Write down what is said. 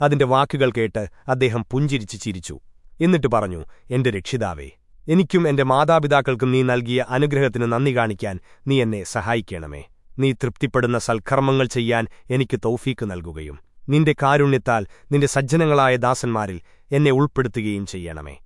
അതിന്റെ വാക്കുകൾ കേട്ട് അദ്ദേഹം പുഞ്ചിരിച്ച് ചിരിച്ചു. എന്നിട്ട് പറഞ്ഞു എന്റെ രക്ഷിതാവേ എനിക്കും എന്റെ മാതാപിതാക്കൾക്കും നീ നൽകിയ അനുഗ്രഹത്തിന് നന്ദി കാണിക്കാൻ നീ എന്നെ സഹായിക്കണമേ. നീ തൃപ്തിപ്പെടുന്ന സൽക്കർമ്മങ്ങൾ ചെയ്യാൻ എനിക്ക് തൗഫീക്ക് നൽകുകയും നിന്റെ കാരുണ്യത്താൽ നിന്റെ സജ്ജനങ്ങളായ ദാസന്മാരിൽ എന്നെ ഉൾപ്പെടുത്തുകയും ചെയ്യണമേ.